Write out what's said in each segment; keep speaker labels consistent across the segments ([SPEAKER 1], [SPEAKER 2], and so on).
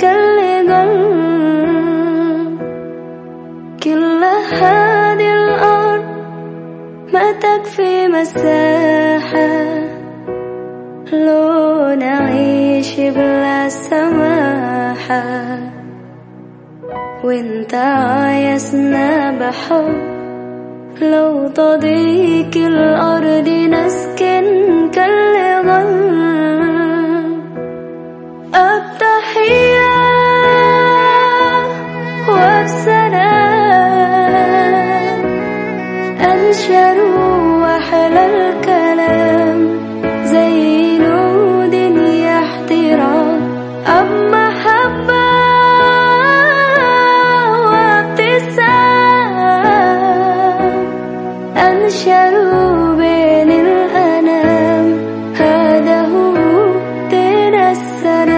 [SPEAKER 1] كل قلب كل هذه الأرض ما تكفي مساحة لو نعيش بلا سماحة وانت عايزنا بحب لو تضيق الأرض نسكن أنشروا بين الأنام هذا هو دين السلام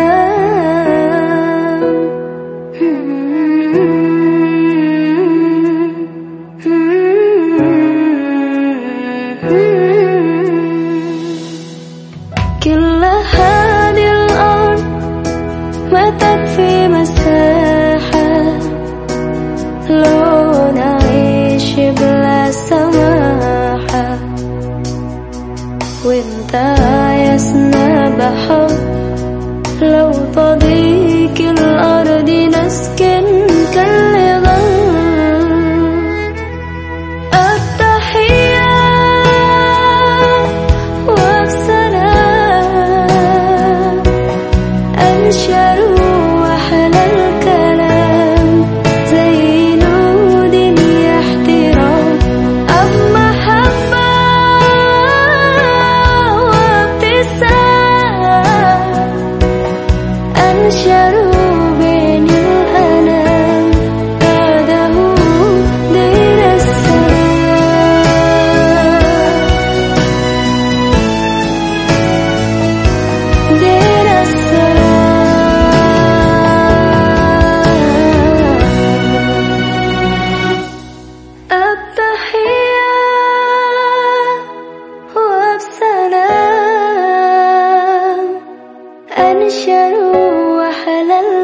[SPEAKER 1] كل هذه عايزنا بحب. لو تضيق seru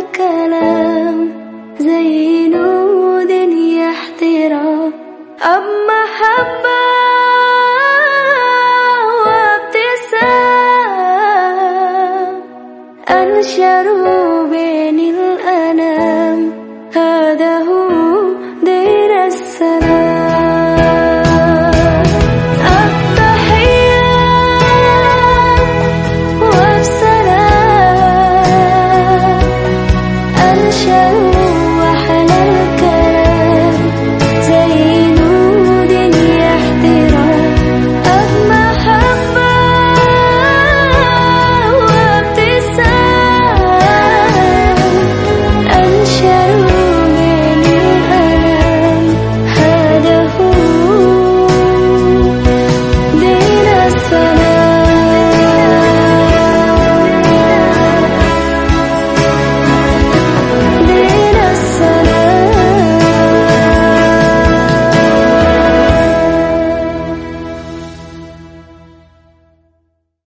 [SPEAKER 1] الكلام. زي نود احترام. أب محبة وابتسام. أنشروا